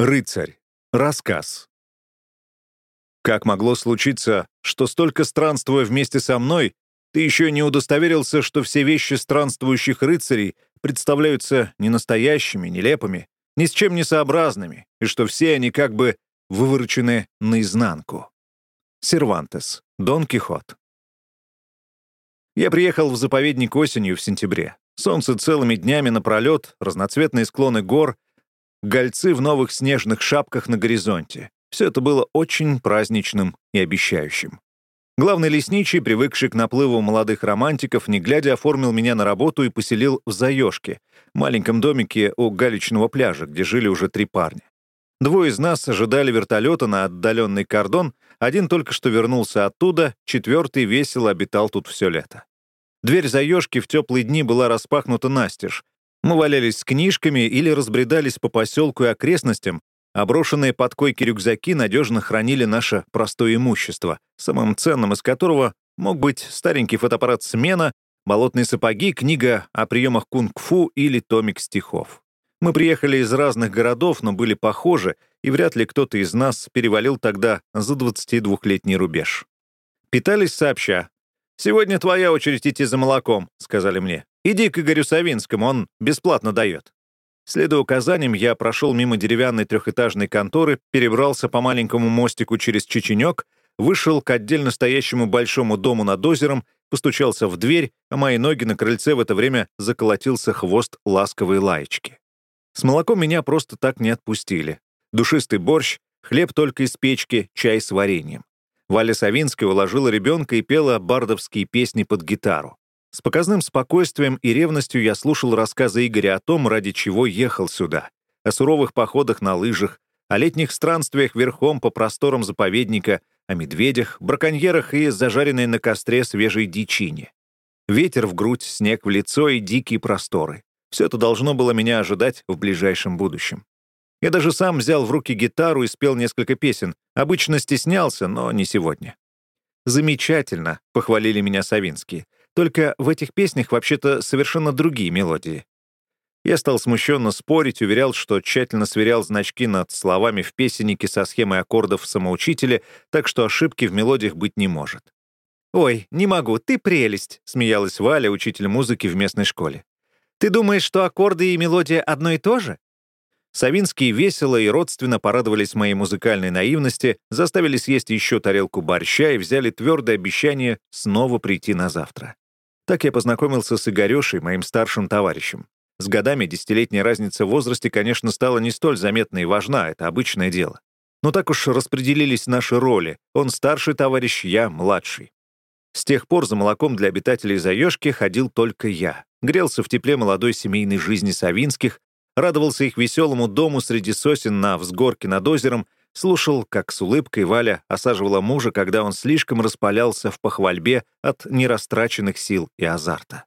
Рыцарь. Рассказ. Как могло случиться, что столько странствуя вместе со мной, ты еще не удостоверился, что все вещи странствующих рыцарей представляются не настоящими, нелепыми, ни с чем не сообразными, и что все они как бы выворочены наизнанку. Сервантес. Дон Кихот. Я приехал в заповедник осенью в сентябре. Солнце целыми днями напролет, разноцветные склоны гор — гольцы в новых снежных шапках на горизонте. Все это было очень праздничным и обещающим. Главный лесничий, привыкший к наплыву молодых романтиков, не глядя оформил меня на работу и поселил в Заёшке, маленьком домике у галечного пляжа, где жили уже три парня. Двое из нас ожидали вертолета на отдаленный кордон, один только что вернулся оттуда, четвертый весело обитал тут все лето. Дверь Заёшки в теплые дни была распахнута настежь, мы валялись с книжками или разбредались по поселку и окрестностям, а брошенные под койки рюкзаки надежно хранили наше простое имущество, самым ценным из которого мог быть старенький фотоаппарат «Смена», болотные сапоги, книга о приемах кунг-фу или томик стихов. Мы приехали из разных городов, но были похожи, и вряд ли кто-то из нас перевалил тогда за 22-летний рубеж. Питались сообща. «Сегодня твоя очередь идти за молоком», — сказали мне. Иди к Игорю Савинскому, он бесплатно дает». Следуя указаниям, я прошел мимо деревянной трехэтажной конторы, перебрался по маленькому мостику через Чеченек, вышел к отдельно стоящему большому дому над озером, постучался в дверь, а мои ноги на крыльце в это время заколотился хвост ласковой лаечки. С молоком меня просто так не отпустили. Душистый борщ, хлеб только из печки, чай с вареньем. Валя Савинская уложила ребенка и пела бардовские песни под гитару. С показным спокойствием и ревностью я слушал рассказы Игоря о том, ради чего ехал сюда. О суровых походах на лыжах, о летних странствиях верхом по просторам заповедника, о медведях, браконьерах и зажаренной на костре свежей дичине. Ветер в грудь, снег в лицо и дикие просторы. Все это должно было меня ожидать в ближайшем будущем. Я даже сам взял в руки гитару и спел несколько песен. Обычно стеснялся, но не сегодня. «Замечательно», — похвалили меня Савинские. Только в этих песнях вообще-то совершенно другие мелодии. Я стал смущенно спорить, уверял, что тщательно сверял значки над словами в песеннике со схемой аккордов самоучителя, так что ошибки в мелодиях быть не может. «Ой, не могу, ты прелесть», — смеялась Валя, учитель музыки в местной школе. «Ты думаешь, что аккорды и мелодия одно и то же?» Савинские весело и родственно порадовались моей музыкальной наивности, заставили съесть еще тарелку борща и взяли твердое обещание снова прийти на завтра. Так я познакомился с Игорешей, моим старшим товарищем. С годами десятилетняя разница в возрасте, конечно, стала не столь заметна и важна, это обычное дело. Но так уж распределились наши роли. Он старший товарищ, я младший. С тех пор за молоком для обитателей Заёшки ходил только я. Грелся в тепле молодой семейной жизни Савинских, радовался их веселому дому среди сосен на взгорке над озером Слушал, как с улыбкой Валя осаживала мужа, когда он слишком распалялся в похвальбе от нерастраченных сил и азарта.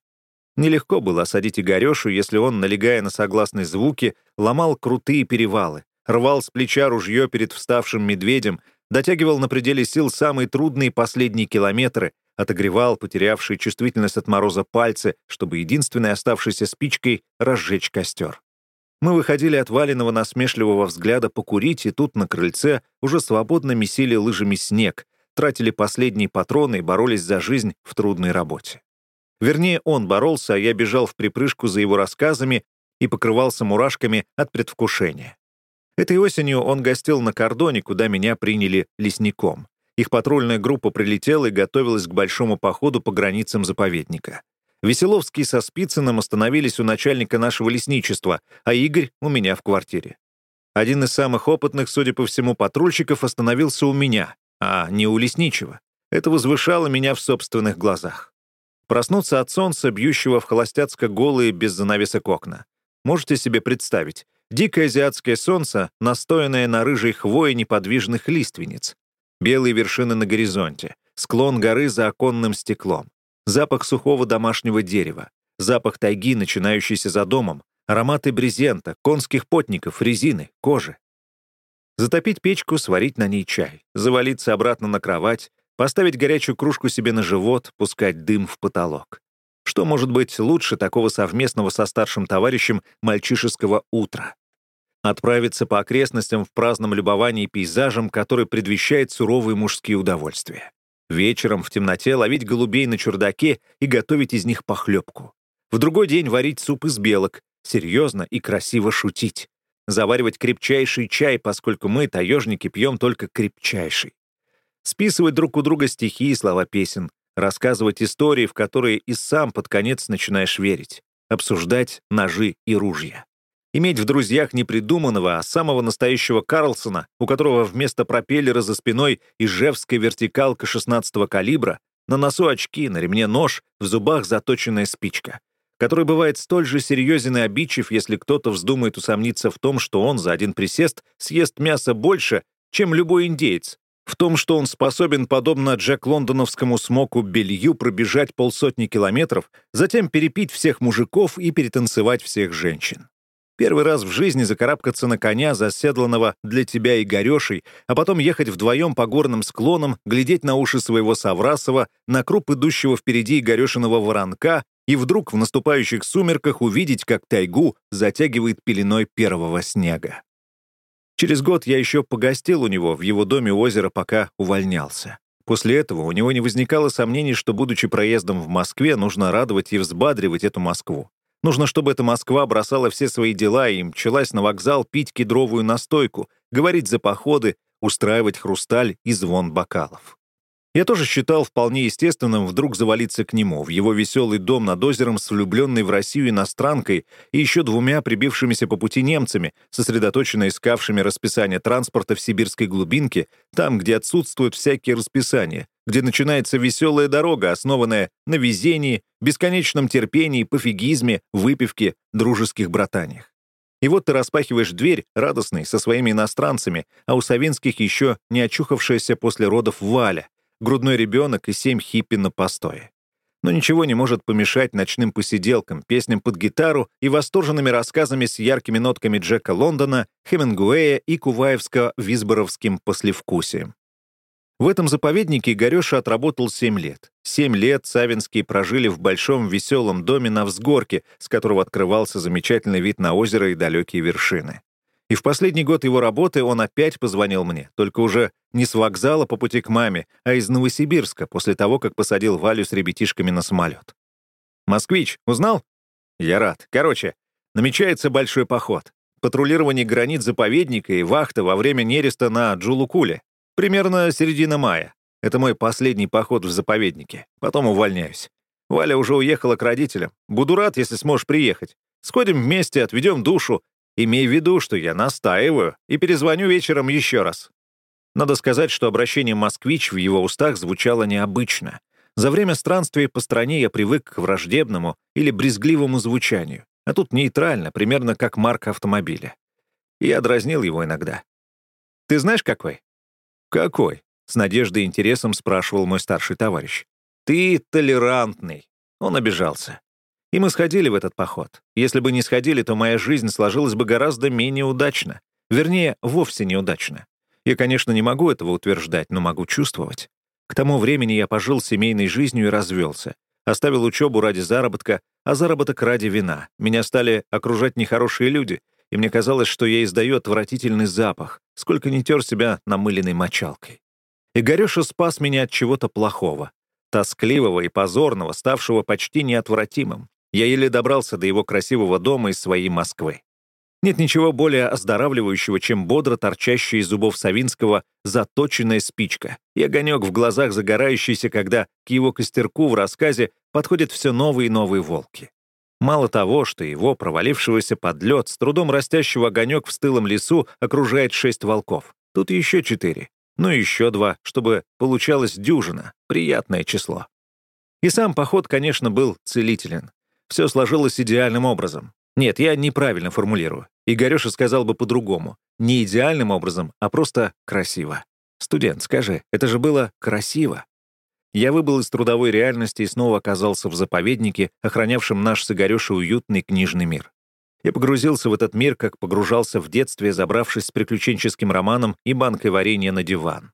Нелегко было осадить Игорешу, если он, налегая на согласные звуки, ломал крутые перевалы, рвал с плеча ружье перед вставшим медведем, дотягивал на пределе сил самые трудные последние километры, отогревал потерявшие чувствительность от мороза пальцы, чтобы единственной оставшейся спичкой разжечь костер. Мы выходили от валенного насмешливого взгляда покурить, и тут на крыльце уже свободно месили лыжами снег, тратили последние патроны и боролись за жизнь в трудной работе. Вернее, он боролся, а я бежал в припрыжку за его рассказами и покрывался мурашками от предвкушения. Этой осенью он гостил на кордоне, куда меня приняли лесником. Их патрульная группа прилетела и готовилась к большому походу по границам заповедника. Веселовский со Спицыным остановились у начальника нашего лесничества, а Игорь — у меня в квартире. Один из самых опытных, судя по всему, патрульщиков остановился у меня, а не у лесничего. Это возвышало меня в собственных глазах. Проснуться от солнца, бьющего в холостяцко голые без занавесок окна. Можете себе представить, дикое азиатское солнце, настоянное на рыжей хвое неподвижных лиственниц, белые вершины на горизонте, склон горы за оконным стеклом, запах сухого домашнего дерева, запах тайги, начинающийся за домом, ароматы брезента, конских потников, резины, кожи. Затопить печку, сварить на ней чай, завалиться обратно на кровать, поставить горячую кружку себе на живот, пускать дым в потолок. Что может быть лучше такого совместного со старшим товарищем мальчишеского утра? Отправиться по окрестностям в праздном любовании пейзажем, который предвещает суровые мужские удовольствия. Вечером в темноте ловить голубей на чердаке и готовить из них похлебку. В другой день варить суп из белок, серьезно и красиво шутить. Заваривать крепчайший чай, поскольку мы, таежники, пьем только крепчайший. Списывать друг у друга стихи и слова песен, рассказывать истории, в которые и сам под конец начинаешь верить, обсуждать ножи и ружья. Иметь в друзьях не придуманного, а самого настоящего Карлсона, у которого вместо пропеллера за спиной ижевская вертикалка 16-го калибра, на носу очки, на ремне нож, в зубах заточенная спичка, который бывает столь же серьезен и обидчив, если кто-то вздумает усомниться в том, что он за один присест съест мяса больше, чем любой индеец, в том, что он способен, подобно Джек Лондоновскому смоку белью, пробежать полсотни километров, затем перепить всех мужиков и перетанцевать всех женщин. Первый раз в жизни закарабкаться на коня, заседланного для тебя Игорешей, а потом ехать вдвоем по горным склонам, глядеть на уши своего Саврасова, на круп идущего впереди Игорешиного воронка и вдруг в наступающих сумерках увидеть, как тайгу затягивает пеленой первого снега. Через год я еще погостил у него в его доме у озера, пока увольнялся. После этого у него не возникало сомнений, что, будучи проездом в Москве, нужно радовать и взбадривать эту Москву. Нужно, чтобы эта Москва бросала все свои дела и мчалась на вокзал пить кедровую настойку, говорить за походы, устраивать хрусталь и звон бокалов. Я тоже считал вполне естественным вдруг завалиться к нему, в его веселый дом над озером с влюбленной в Россию иностранкой и еще двумя прибившимися по пути немцами, сосредоточенно искавшими расписание транспорта в сибирской глубинке, там, где отсутствуют всякие расписания, где начинается веселая дорога, основанная на везении, бесконечном терпении, пофигизме, выпивке, дружеских братаниях. И вот ты распахиваешь дверь, радостный, со своими иностранцами, а у Савинских еще не очухавшаяся после родов Валя, грудной ребенок и семь хиппи на постое. Но ничего не может помешать ночным посиделкам, песням под гитару и восторженными рассказами с яркими нотками Джека Лондона, Хемингуэя и Куваевско-Визборовским послевкусием. В этом заповеднике Игореша отработал семь лет. Семь лет Савинские прожили в большом веселом доме на взгорке, с которого открывался замечательный вид на озеро и далекие вершины. И в последний год его работы он опять позвонил мне, только уже не с вокзала по пути к маме, а из Новосибирска, после того, как посадил Валю с ребятишками на самолет. «Москвич, узнал?» «Я рад. Короче, намечается большой поход. Патрулирование границ заповедника и вахта во время нереста на Джулукуле. Примерно середина мая. Это мой последний поход в заповеднике. Потом увольняюсь. Валя уже уехала к родителям. Буду рад, если сможешь приехать. Сходим вместе, отведем душу, Имей в виду, что я настаиваю, и перезвоню вечером еще раз. Надо сказать, что обращение «москвич» в его устах звучало необычно. За время странствия по стране я привык к враждебному или брезгливому звучанию, а тут нейтрально, примерно как марка автомобиля. И я дразнил его иногда. «Ты знаешь, какой?» «Какой?» — с надеждой и интересом спрашивал мой старший товарищ. «Ты толерантный». Он обижался. И мы сходили в этот поход. Если бы не сходили, то моя жизнь сложилась бы гораздо менее удачно. Вернее, вовсе неудачно. Я, конечно, не могу этого утверждать, но могу чувствовать. К тому времени я пожил семейной жизнью и развелся. Оставил учебу ради заработка, а заработок ради вина. Меня стали окружать нехорошие люди, и мне казалось, что я издаю отвратительный запах, сколько не тер себя намыленной мочалкой. И Горюша спас меня от чего-то плохого, тоскливого и позорного, ставшего почти неотвратимым. Я еле добрался до его красивого дома из своей Москвы. Нет ничего более оздоравливающего, чем бодро торчащая из зубов Савинского заточенная спичка и огонек в глазах загорающийся, когда к его костерку в рассказе подходят все новые и новые волки. Мало того, что его, провалившегося под лед, с трудом растящего огонек в стылом лесу, окружает шесть волков. Тут еще четыре. Ну и еще два, чтобы получалось дюжина. Приятное число. И сам поход, конечно, был целителен. Все сложилось идеальным образом. Нет, я неправильно формулирую. Игореша сказал бы по-другому. Не идеальным образом, а просто красиво. Студент, скажи, это же было красиво. Я выбыл из трудовой реальности и снова оказался в заповеднике, охранявшем наш с Игорешей уютный книжный мир. Я погрузился в этот мир, как погружался в детстве, забравшись с приключенческим романом и банкой варенья на диван.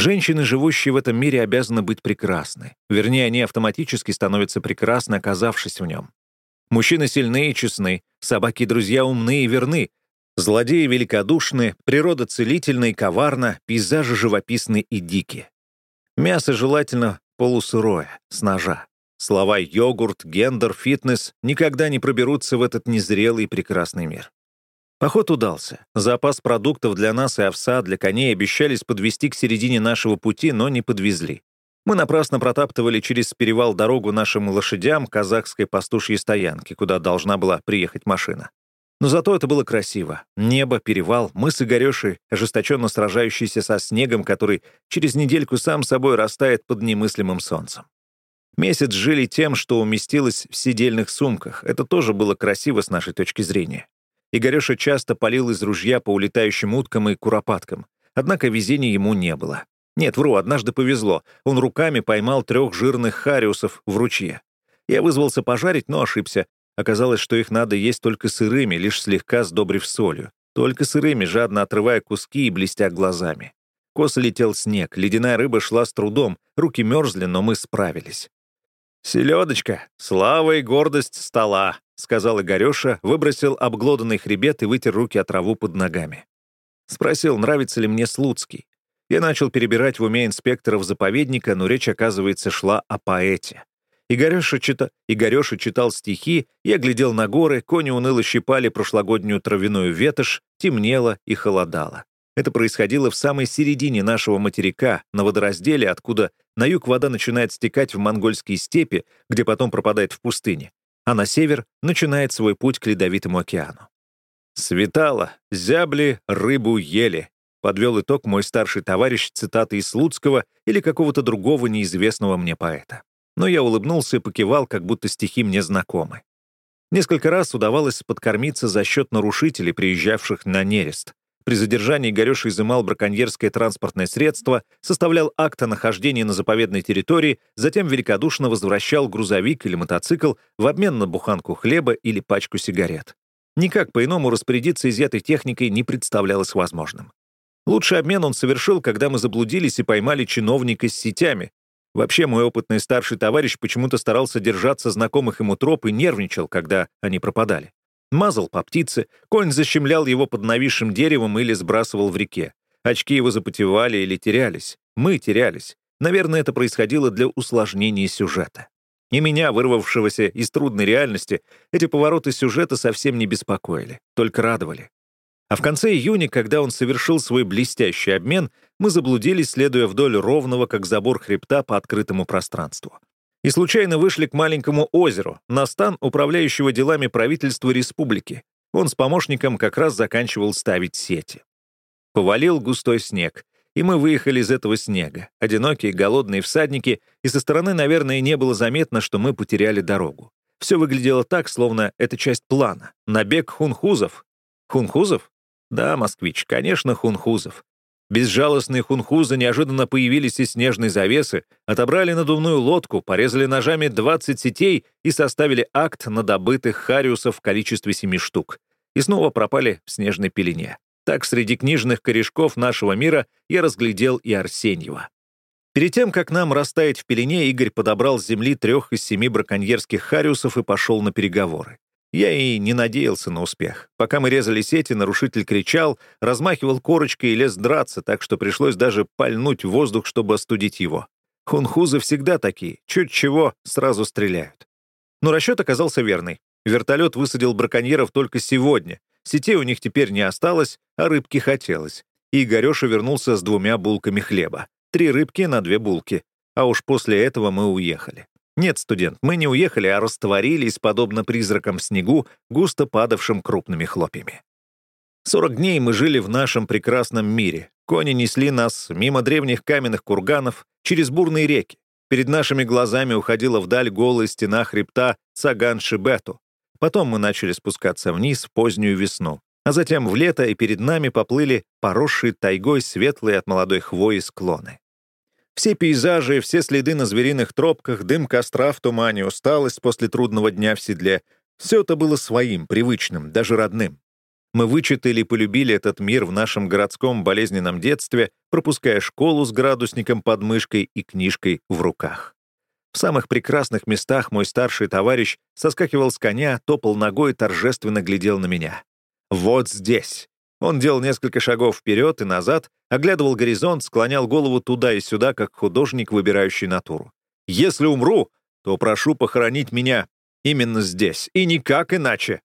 Женщины, живущие в этом мире, обязаны быть прекрасны. Вернее, они автоматически становятся прекрасны, оказавшись в нем. Мужчины сильны и честны, собаки и друзья умны и верны. Злодеи великодушны, природа целительна и коварна, пейзажи живописны и дикие. Мясо желательно полусырое, с ножа. Слова «йогурт», «гендер», «фитнес» никогда не проберутся в этот незрелый и прекрасный мир. Поход удался. Запас продуктов для нас и овса, для коней обещались подвести к середине нашего пути, но не подвезли. Мы напрасно протаптывали через перевал дорогу нашим лошадям казахской пастушьей стоянки, куда должна была приехать машина. Но зато это было красиво. Небо, перевал, мы с Игорешей, ожесточенно сражающиеся со снегом, который через недельку сам собой растает под немыслимым солнцем. Месяц жили тем, что уместилось в сидельных сумках. Это тоже было красиво с нашей точки зрения. Игореша часто палил из ружья по улетающим уткам и куропаткам. Однако везения ему не было. Нет, вру, однажды повезло. Он руками поймал трех жирных хариусов в ручье. Я вызвался пожарить, но ошибся. Оказалось, что их надо есть только сырыми, лишь слегка сдобрив солью. Только сырыми, жадно отрывая куски и блестя глазами. Косо летел снег, ледяная рыба шла с трудом, руки мерзли, но мы справились. «Селедочка, слава и гордость стола», — сказал Игореша, выбросил обглоданный хребет и вытер руки от траву под ногами. Спросил, нравится ли мне Слуцкий. Я начал перебирать в уме инспекторов заповедника, но речь, оказывается, шла о поэте. Игореша, чита... Игореша читал стихи, я глядел на горы, кони уныло щипали прошлогоднюю травяную ветошь, темнело и холодало. Это происходило в самой середине нашего материка, на водоразделе, откуда на юг вода начинает стекать в монгольские степи, где потом пропадает в пустыне, а на север начинает свой путь к Ледовитому океану. «Светало, зябли, рыбу ели», — подвел итог мой старший товарищ цитаты из Слуцкого или какого-то другого неизвестного мне поэта. Но я улыбнулся и покивал, как будто стихи мне знакомы. Несколько раз удавалось подкормиться за счет нарушителей, приезжавших на нерест. При задержании Горёша изымал браконьерское транспортное средство, составлял акт о нахождении на заповедной территории, затем великодушно возвращал грузовик или мотоцикл в обмен на буханку хлеба или пачку сигарет. Никак по-иному распорядиться изъятой техникой не представлялось возможным. Лучший обмен он совершил, когда мы заблудились и поймали чиновника с сетями. Вообще, мой опытный старший товарищ почему-то старался держаться знакомых ему троп и нервничал, когда они пропадали. Мазал по птице, конь защемлял его под нависшим деревом или сбрасывал в реке. Очки его запотевали или терялись. Мы терялись. Наверное, это происходило для усложнения сюжета. И меня, вырвавшегося из трудной реальности, эти повороты сюжета совсем не беспокоили, только радовали. А в конце июня, когда он совершил свой блестящий обмен, мы заблудились, следуя вдоль ровного, как забор хребта, по открытому пространству и случайно вышли к маленькому озеру, на стан управляющего делами правительства республики. Он с помощником как раз заканчивал ставить сети. Повалил густой снег, и мы выехали из этого снега, одинокие, голодные всадники, и со стороны, наверное, не было заметно, что мы потеряли дорогу. Все выглядело так, словно это часть плана. Набег хунхузов. Хунхузов? Да, москвич, конечно, хунхузов. Безжалостные хунхузы неожиданно появились из снежной завесы, отобрали надувную лодку, порезали ножами 20 сетей и составили акт на добытых хариусов в количестве семи штук. И снова пропали в снежной пелене. Так среди книжных корешков нашего мира я разглядел и Арсеньева. Перед тем, как нам растаять в пелене, Игорь подобрал с земли трех из семи браконьерских хариусов и пошел на переговоры. Я и не надеялся на успех. Пока мы резали сети, нарушитель кричал, размахивал корочкой и лез драться, так что пришлось даже пальнуть в воздух, чтобы остудить его. Хунхузы всегда такие, чуть чего, сразу стреляют. Но расчет оказался верный. Вертолет высадил браконьеров только сегодня. Сетей у них теперь не осталось, а рыбки хотелось. И Игореша вернулся с двумя булками хлеба. Три рыбки на две булки. А уж после этого мы уехали. Нет, студент, мы не уехали, а растворились, подобно призракам в снегу, густо падавшим крупными хлопьями. Сорок дней мы жили в нашем прекрасном мире. Кони несли нас мимо древних каменных курганов, через бурные реки. Перед нашими глазами уходила вдаль голая стена хребта Цаган-Шибету. Потом мы начали спускаться вниз в позднюю весну, а затем в лето, и перед нами поплыли поросшие тайгой светлые от молодой хвои склоны. Все пейзажи, все следы на звериных тропках, дым костра в тумане, усталость после трудного дня в седле — все это было своим, привычным, даже родным. Мы вычитали и полюбили этот мир в нашем городском болезненном детстве, пропуская школу с градусником под мышкой и книжкой в руках. В самых прекрасных местах мой старший товарищ соскакивал с коня, топал ногой и торжественно глядел на меня. «Вот здесь! Он делал несколько шагов вперед и назад, оглядывал горизонт, склонял голову туда и сюда, как художник, выбирающий натуру. «Если умру, то прошу похоронить меня именно здесь, и никак иначе».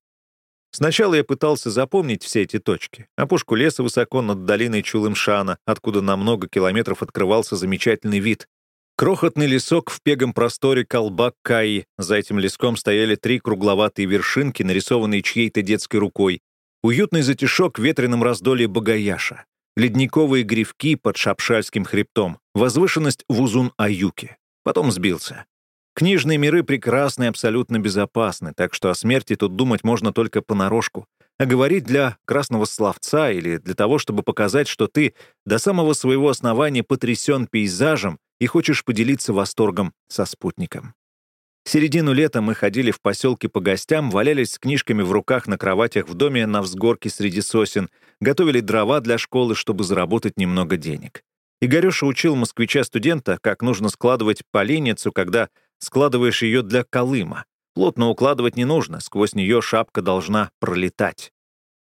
Сначала я пытался запомнить все эти точки. Опушку леса высоко над долиной Чулымшана, откуда на много километров открывался замечательный вид. Крохотный лесок в пегом просторе колбак Каи. За этим леском стояли три кругловатые вершинки, нарисованные чьей-то детской рукой. Уютный затишок в ветреном раздолье Багаяша. Ледниковые грибки под Шапшальским хребтом. Возвышенность в Узун-Аюке. Потом сбился. Книжные миры прекрасны и абсолютно безопасны, так что о смерти тут думать можно только понарошку. А говорить для красного словца или для того, чтобы показать, что ты до самого своего основания потрясен пейзажем, и хочешь поделиться восторгом со спутником. Середину лета мы ходили в поселке по гостям, валялись с книжками в руках на кроватях в доме на взгорке среди сосен, готовили дрова для школы, чтобы заработать немного денег. Игорёша учил москвича-студента, как нужно складывать поленницу, когда складываешь ее для колыма. Плотно укладывать не нужно, сквозь нее шапка должна пролетать.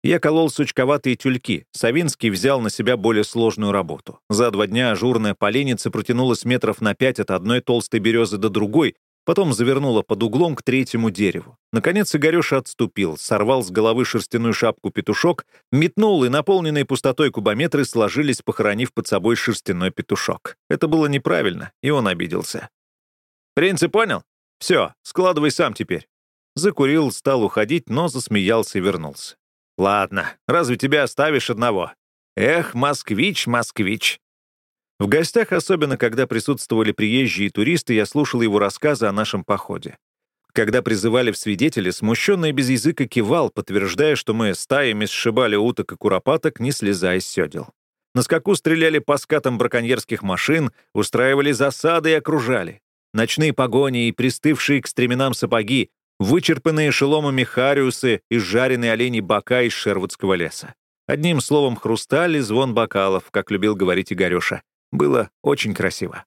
Я колол сучковатые тюльки. Савинский взял на себя более сложную работу. За два дня ажурная поленница протянулась метров на пять от одной толстой березы до другой, потом завернула под углом к третьему дереву. Наконец Игорёша отступил, сорвал с головы шерстяную шапку петушок, метнул, и наполненные пустотой кубометры сложились, похоронив под собой шерстяной петушок. Это было неправильно, и он обиделся. «Принцип понял? Все, складывай сам теперь». Закурил, стал уходить, но засмеялся и вернулся. «Ладно, разве тебя оставишь одного? Эх, москвич, москвич!» В гостях, особенно когда присутствовали приезжие и туристы, я слушал его рассказы о нашем походе. Когда призывали в свидетели, смущенно и без языка кивал, подтверждая, что мы стаями сшибали уток и куропаток, не слезая с седел. На скаку стреляли по скатам браконьерских машин, устраивали засады и окружали. Ночные погони и пристывшие к стременам сапоги вычерпанные шеломами хариусы и жареные олени бока из шервудского леса. Одним словом, хрусталь и звон бокалов, как любил говорить Игорёша. Было очень красиво.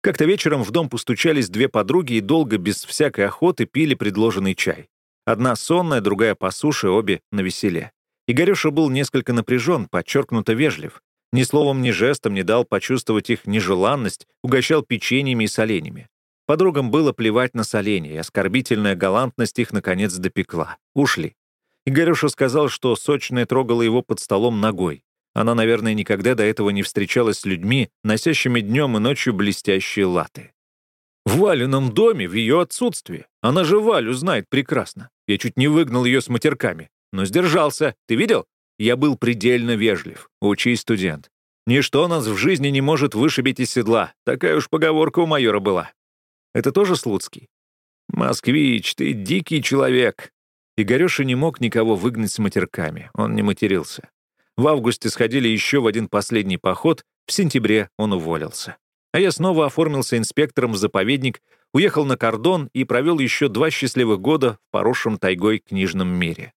Как-то вечером в дом постучались две подруги и долго, без всякой охоты, пили предложенный чай. Одна сонная, другая по суше, обе на веселе. Игорёша был несколько напряжен, подчеркнуто вежлив. Ни словом, ни жестом не дал почувствовать их нежеланность, угощал печеньями и соленьями. Подругам было плевать на соленье, и оскорбительная галантность их, наконец, допекла. Ушли. Игорюша сказал, что сочная трогала его под столом ногой. Она, наверное, никогда до этого не встречалась с людьми, носящими днем и ночью блестящие латы. В Валином доме, в ее отсутствии. Она же Валю знает прекрасно. Я чуть не выгнал ее с матерками. Но сдержался. Ты видел? Я был предельно вежлив. Учись, студент. Ничто нас в жизни не может вышибить из седла. Такая уж поговорка у майора была. Это тоже Слуцкий? «Москвич, ты дикий человек!» Игорёша не мог никого выгнать с матерками, он не матерился. В августе сходили еще в один последний поход, в сентябре он уволился. А я снова оформился инспектором в заповедник, уехал на кордон и провел еще два счастливых года в поросшем тайгой книжном мире.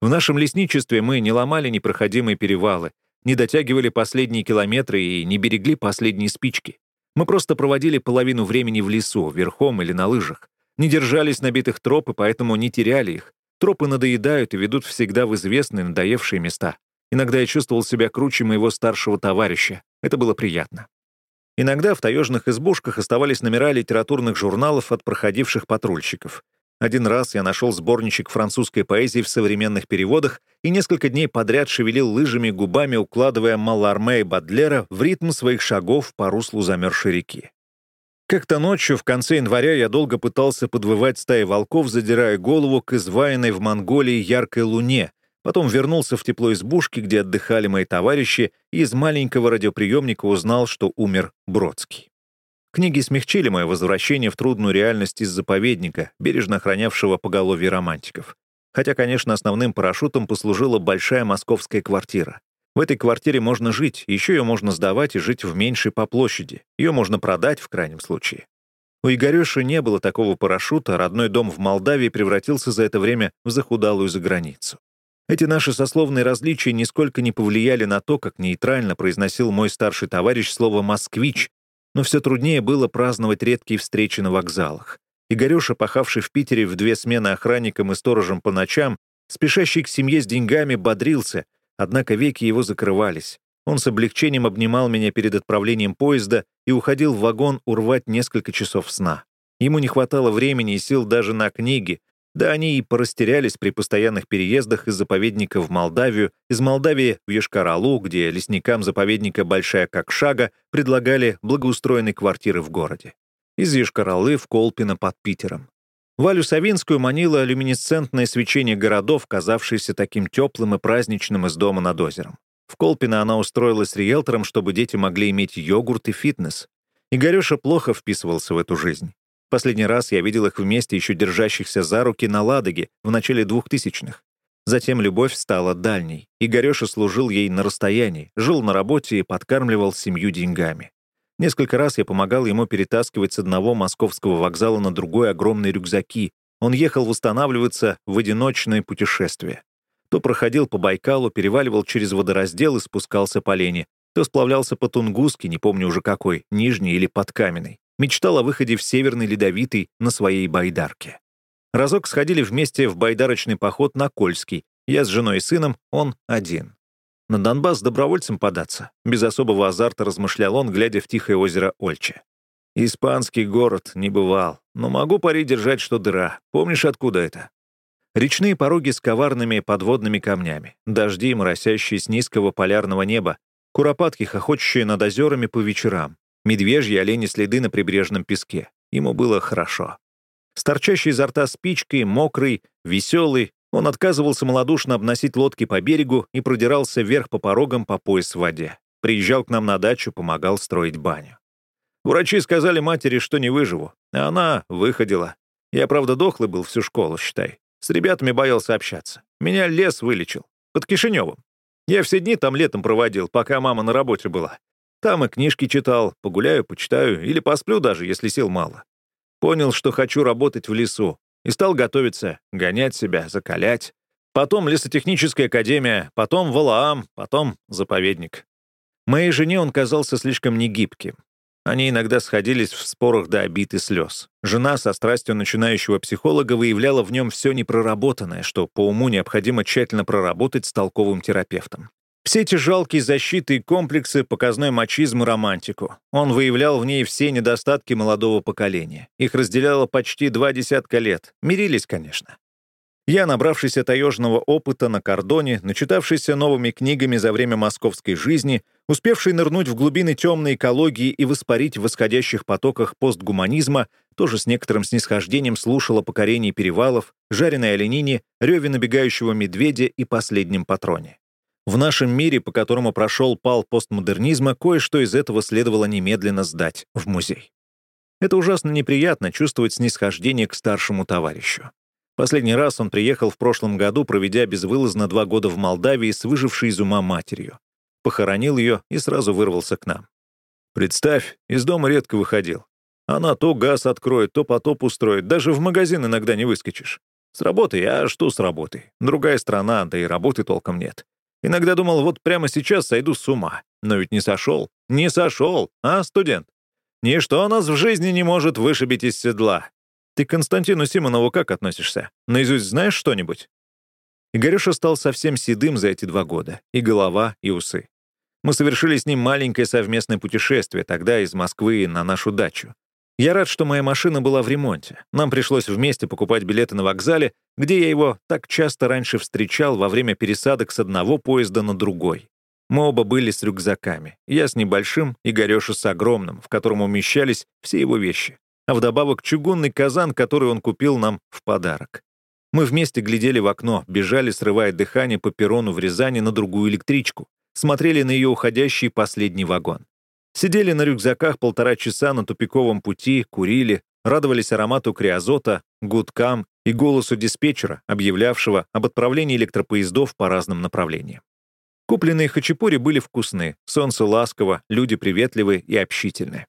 В нашем лесничестве мы не ломали непроходимые перевалы, не дотягивали последние километры и не берегли последние спички. Мы просто проводили половину времени в лесу, верхом или на лыжах. Не держались набитых троп и поэтому не теряли их. Тропы надоедают и ведут всегда в известные надоевшие места. Иногда я чувствовал себя круче моего старшего товарища. Это было приятно. Иногда в таежных избушках оставались номера литературных журналов от проходивших патрульщиков. Один раз я нашел сборничек французской поэзии в современных переводах и несколько дней подряд шевелил лыжами губами, укладывая Маларме и Бадлера в ритм своих шагов по руслу замерзшей реки. Как-то ночью, в конце января, я долго пытался подвывать стаи волков, задирая голову к изваянной в Монголии яркой луне, потом вернулся в тепло избушки, где отдыхали мои товарищи, и из маленького радиоприемника узнал, что умер Бродский. Книги смягчили мое возвращение в трудную реальность из заповедника, бережно охранявшего поголовье романтиков. Хотя, конечно, основным парашютом послужила большая московская квартира. В этой квартире можно жить, еще ее можно сдавать и жить в меньшей по площади. Ее можно продать в крайнем случае. У Игорёши не было такого парашюта, родной дом в Молдавии превратился за это время в захудалую заграницу. Эти наши сословные различия нисколько не повлияли на то, как нейтрально произносил мой старший товарищ слово «москвич», но все труднее было праздновать редкие встречи на вокзалах. Игорёша, пахавший в Питере в две смены охранником и сторожем по ночам, спешащий к семье с деньгами, бодрился, однако веки его закрывались. Он с облегчением обнимал меня перед отправлением поезда и уходил в вагон урвать несколько часов сна. Ему не хватало времени и сил даже на книги, да они и порастерялись при постоянных переездах из заповедника в Молдавию, из Молдавии в Йошкар-Алу, где лесникам заповедника Большая Кокшага предлагали благоустроенные квартиры в городе. Из Йошкар-Аллы в Колпино под Питером. Валю Савинскую манило люминесцентное свечение городов, казавшееся таким теплым и праздничным из дома над озером. В Колпино она устроилась риэлтором, чтобы дети могли иметь йогурт и фитнес. Игорёша плохо вписывался в эту жизнь. Последний раз я видел их вместе, еще держащихся за руки на Ладоге в начале двухтысячных. Затем любовь стала дальней. Игорёша служил ей на расстоянии, жил на работе и подкармливал семью деньгами. Несколько раз я помогал ему перетаскивать с одного московского вокзала на другой огромные рюкзаки. Он ехал восстанавливаться в одиночное путешествие. То проходил по Байкалу, переваливал через водораздел и спускался по Лене, то сплавлялся по Тунгуске, не помню уже какой, Нижний или Подкаменный мечтал о выходе в Северный Ледовитый на своей байдарке. Разок сходили вместе в байдарочный поход на Кольский. Я с женой и сыном, он один. На Донбасс добровольцем податься. Без особого азарта размышлял он, глядя в тихое озеро Ольче. Испанский город не бывал, но могу пари держать, что дыра. Помнишь, откуда это? Речные пороги с коварными подводными камнями, дожди, моросящие с низкого полярного неба, куропатки, хохочущие над озерами по вечерам, Медвежьи олени следы на прибрежном песке. Ему было хорошо. С торчащей изо рта спичкой, мокрый, веселый, он отказывался малодушно обносить лодки по берегу и продирался вверх по порогам по пояс в воде. Приезжал к нам на дачу, помогал строить баню. Врачи сказали матери, что не выживу, а она выходила. Я, правда, дохлый был всю школу, считай. С ребятами боялся общаться. Меня лес вылечил. Под Кишиневым. Я все дни там летом проводил, пока мама на работе была. Там и книжки читал, погуляю, почитаю или посплю даже, если сил мало. Понял, что хочу работать в лесу, и стал готовиться, гонять себя, закалять. Потом лесотехническая академия, потом Валаам, потом заповедник. Моей жене он казался слишком негибким. Они иногда сходились в спорах до обид и слез. Жена со страстью начинающего психолога выявляла в нем все непроработанное, что по уму необходимо тщательно проработать с толковым терапевтом. Все эти жалкие защиты и комплексы, показной мачизм и романтику. Он выявлял в ней все недостатки молодого поколения. Их разделяло почти два десятка лет. Мирились, конечно. Я, набравшийся таежного опыта на кордоне, начитавшийся новыми книгами за время московской жизни, успевший нырнуть в глубины темной экологии и воспарить в восходящих потоках постгуманизма, тоже с некоторым снисхождением слушал о покорении перевалов, жареной оленине, реве набегающего медведя и последнем патроне. В нашем мире, по которому прошел пал постмодернизма, кое-что из этого следовало немедленно сдать в музей. Это ужасно неприятно чувствовать снисхождение к старшему товарищу. Последний раз он приехал в прошлом году, проведя безвылазно два года в Молдавии с выжившей из ума матерью. Похоронил ее и сразу вырвался к нам. Представь, из дома редко выходил. Она то газ откроет, то потоп устроит, даже в магазин иногда не выскочишь. С работой, а что с работой? Другая страна, да и работы толком нет. Иногда думал, вот прямо сейчас сойду с ума. Но ведь не сошел. Не сошел, а, студент? Ничто нас в жизни не может вышибить из седла. Ты к Константину Симонову как относишься? Наизусть знаешь что-нибудь?» Игорюша стал совсем седым за эти два года. И голова, и усы. Мы совершили с ним маленькое совместное путешествие, тогда из Москвы на нашу дачу. Я рад, что моя машина была в ремонте. Нам пришлось вместе покупать билеты на вокзале, где я его так часто раньше встречал во время пересадок с одного поезда на другой. Мы оба были с рюкзаками. Я с небольшим, и Горёша с огромным, в котором умещались все его вещи. А вдобавок чугунный казан, который он купил нам в подарок. Мы вместе глядели в окно, бежали, срывая дыхание по перрону в Рязани на другую электричку, смотрели на ее уходящий последний вагон. Сидели на рюкзаках полтора часа на тупиковом пути, курили, радовались аромату криозота, гудкам и голосу диспетчера, объявлявшего об отправлении электропоездов по разным направлениям. Купленные хачапури были вкусны, солнце ласково, люди приветливые и общительные.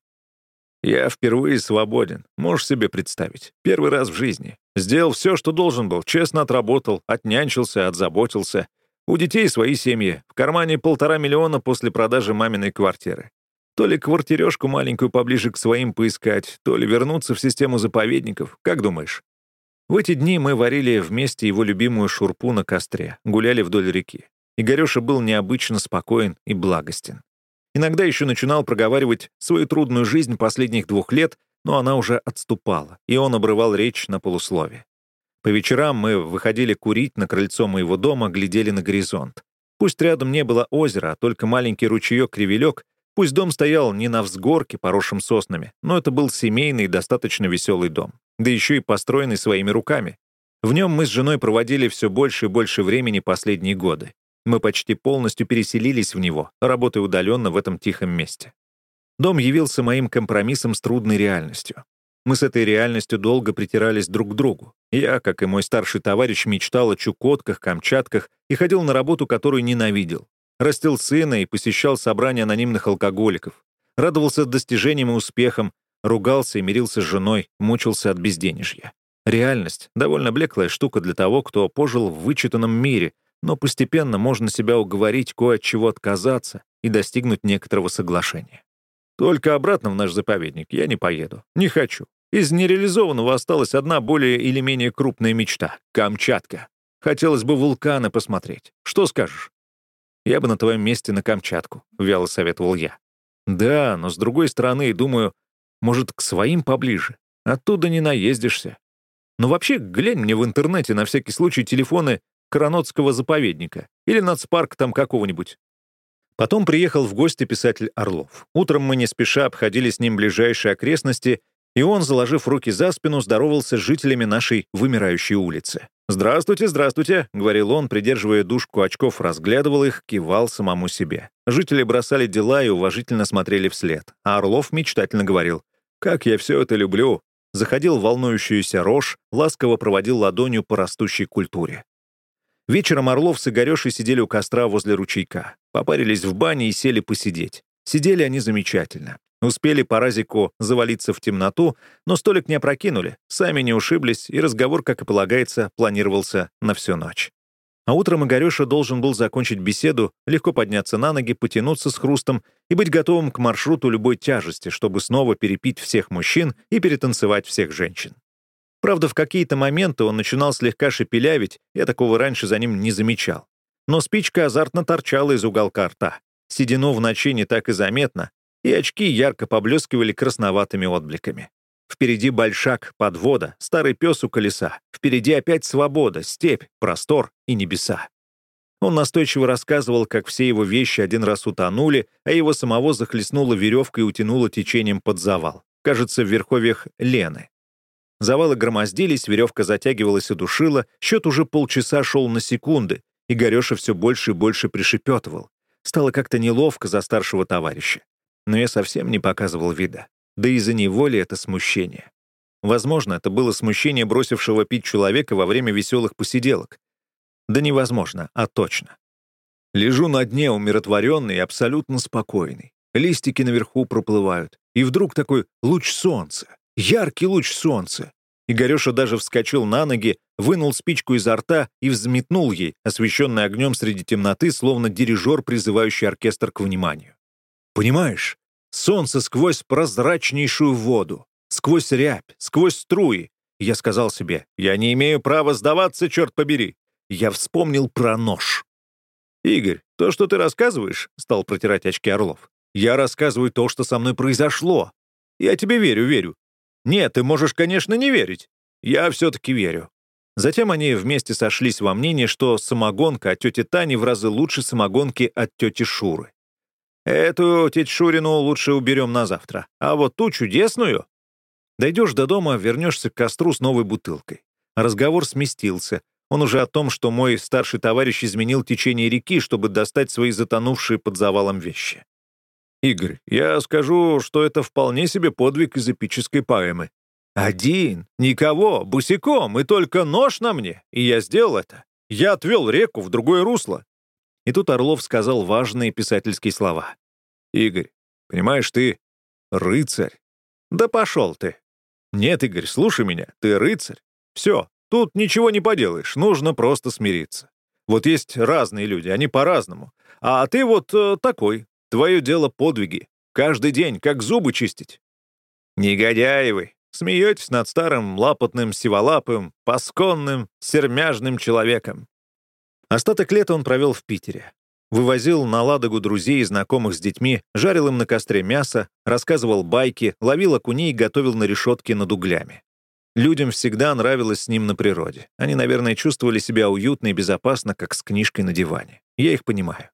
Я впервые свободен, можешь себе представить. Первый раз в жизни. Сделал все, что должен был, честно отработал, отнянчился, отзаботился. У детей свои семьи, в кармане полтора миллиона после продажи маминой квартиры. То ли квартирежку маленькую поближе к своим поискать, то ли вернуться в систему заповедников. Как думаешь? В эти дни мы варили вместе его любимую шурпу на костре, гуляли вдоль реки. Игореша был необычно спокоен и благостен. Иногда еще начинал проговаривать свою трудную жизнь последних двух лет, но она уже отступала, и он обрывал речь на полуслове. По вечерам мы выходили курить на крыльцо моего дома, глядели на горизонт. Пусть рядом не было озера, а только маленький ручеек-кривелек, пусть дом стоял не на взгорке, поросшим соснами, но это был семейный и достаточно веселый дом, да еще и построенный своими руками. В нем мы с женой проводили все больше и больше времени последние годы. Мы почти полностью переселились в него, работая удаленно в этом тихом месте. Дом явился моим компромиссом с трудной реальностью. Мы с этой реальностью долго притирались друг к другу. Я, как и мой старший товарищ, мечтал о Чукотках, Камчатках и ходил на работу, которую ненавидел. Растил сына и посещал собрания анонимных алкоголиков. Радовался достижениям и успехам, ругался и мирился с женой, мучился от безденежья. Реальность — довольно блеклая штука для того, кто пожил в вычитанном мире, но постепенно можно себя уговорить кое от чего отказаться и достигнуть некоторого соглашения. Только обратно в наш заповедник я не поеду. Не хочу. Из нереализованного осталась одна более или менее крупная мечта — Камчатка. Хотелось бы вулканы посмотреть. Что скажешь? Я бы на твоем месте на Камчатку, — вяло советовал я. Да, но с другой стороны, думаю, может, к своим поближе. Оттуда не наездишься. Но вообще, глянь мне в интернете на всякий случай телефоны Коронотского заповедника или нацпарк там какого-нибудь. Потом приехал в гости писатель Орлов. Утром мы не спеша обходили с ним ближайшие окрестности, и он, заложив руки за спину, здоровался с жителями нашей вымирающей улицы. «Здравствуйте, здравствуйте», — говорил он, придерживая дужку очков, разглядывал их, кивал самому себе. Жители бросали дела и уважительно смотрели вслед, а Орлов мечтательно говорил «Как я все это люблю!» Заходил в волнующуюся рожь, ласково проводил ладонью по растущей культуре. Вечером Орлов с Игорешей сидели у костра возле ручейка. Попарились в бане и сели посидеть. Сидели они замечательно. Успели по разику завалиться в темноту, но столик не опрокинули, сами не ушиблись, и разговор, как и полагается, планировался на всю ночь. А утром Игореша должен был закончить беседу, легко подняться на ноги, потянуться с хрустом и быть готовым к маршруту любой тяжести, чтобы снова перепить всех мужчин и перетанцевать всех женщин. Правда, в какие-то моменты он начинал слегка шепелявить, я такого раньше за ним не замечал. Но спичка азартно торчала из уголка рта. Седину в ночи не так и заметно, и очки ярко поблескивали красноватыми отбликами. Впереди большак, подвода, старый пес у колеса. Впереди опять свобода, степь, простор и небеса. Он настойчиво рассказывал, как все его вещи один раз утонули, а его самого захлестнула веревкой и утянуло течением под завал. Кажется, в верховьях Лены. Завалы громоздились, веревка затягивалась и душила, счет уже полчаса шел на секунды, и Гореша все больше и больше пришепетывал. Стало как-то неловко за старшего товарища. Но я совсем не показывал вида. Да и за него ли это смущение? Возможно, это было смущение бросившего пить человека во время веселых посиделок. Да невозможно, а точно. Лежу на дне умиротворенный и абсолютно спокойный. Листики наверху проплывают. И вдруг такой луч солнца. Яркий луч солнца. Игореша даже вскочил на ноги, вынул спичку изо рта и взметнул ей, освещенный огнем среди темноты, словно дирижер, призывающий оркестр к вниманию. «Понимаешь, солнце сквозь прозрачнейшую воду, сквозь рябь, сквозь струи. Я сказал себе, я не имею права сдаваться, черт побери. Я вспомнил про нож. «Игорь, то, что ты рассказываешь», — стал протирать очки Орлов, «я рассказываю то, что со мной произошло. Я тебе верю, верю. Нет, ты можешь, конечно, не верить. Я все-таки верю. Затем они вместе сошлись во мнении, что самогонка от тети Тани в разы лучше самогонки от тети Шуры. Эту тетю Шурину лучше уберем на завтра. А вот ту чудесную... Дойдешь до дома, вернешься к костру с новой бутылкой. Разговор сместился. Он уже о том, что мой старший товарищ изменил течение реки, чтобы достать свои затонувшие под завалом вещи. Игорь, я скажу, что это вполне себе подвиг из эпической поэмы. Один, никого, босиком, и только нож на мне, и я сделал это. Я отвел реку в другое русло. И тут Орлов сказал важные писательские слова. «Игорь, понимаешь, ты рыцарь». «Да пошел ты». «Нет, Игорь, слушай меня, ты рыцарь. Все, тут ничего не поделаешь, нужно просто смириться. Вот есть разные люди, они по-разному. А ты вот э, такой, Твое дело подвиги. Каждый день, как зубы чистить. Негодяи вы. Смеетесь над старым лапотным сиволапым, пасконным, сермяжным человеком. Остаток лета он провел в Питере. Вывозил на Ладогу друзей и знакомых с детьми, жарил им на костре мясо, рассказывал байки, ловил окуней и готовил на решетке над углями. Людям всегда нравилось с ним на природе. Они, наверное, чувствовали себя уютно и безопасно, как с книжкой на диване. Я их понимаю.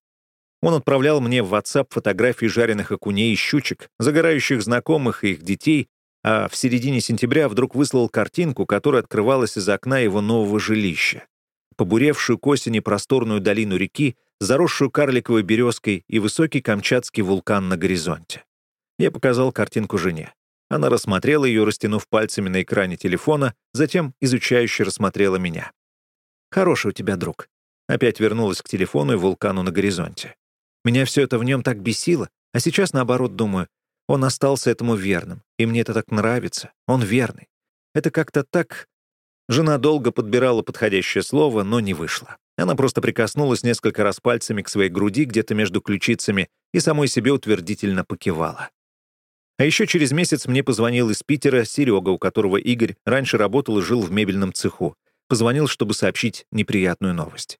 Он отправлял мне в WhatsApp фотографии жареных окуней и щучек, загорающих знакомых и их детей, а в середине сентября вдруг выслал картинку, которая открывалась из окна его нового жилища. Побуревшую к осени просторную долину реки, заросшую карликовой березкой и высокий камчатский вулкан на горизонте. Я показал картинку жене. Она рассмотрела ее, растянув пальцами на экране телефона, затем изучающе рассмотрела меня. «Хороший у тебя друг». Опять вернулась к телефону и вулкану на горизонте. Меня все это в нем так бесило, а сейчас, наоборот, думаю, он остался этому верным, и мне это так нравится. Он верный. Это как-то так... Жена долго подбирала подходящее слово, но не вышло. Она просто прикоснулась несколько раз пальцами к своей груди где-то между ключицами и самой себе утвердительно покивала. А еще через месяц мне позвонил из Питера Серега, у которого Игорь раньше работал и жил в мебельном цеху. Позвонил, чтобы сообщить неприятную новость.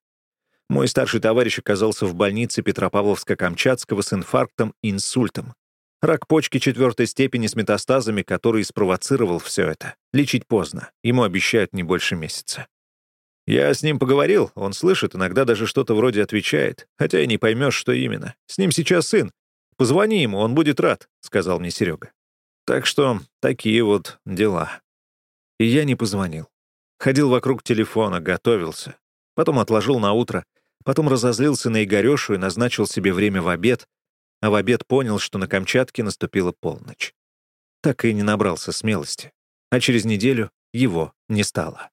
Мой старший товарищ оказался в больнице Петропавловска-Камчатского с инфарктом и инсультом. Рак почки четвертой степени с метастазами, который спровоцировал все это. Лечить поздно. Ему обещают не больше месяца. Я с ним поговорил, он слышит, иногда даже что-то вроде отвечает, хотя и не поймешь, что именно. С ним сейчас сын, «Позвони ему, он будет рад», — сказал мне Серега. Так что такие вот дела. И я не позвонил. Ходил вокруг телефона, готовился. Потом отложил на утро. Потом разозлился на Игорешу и назначил себе время в обед. А в обед понял, что на Камчатке наступила полночь. Так и не набрался смелости. А через неделю его не стало.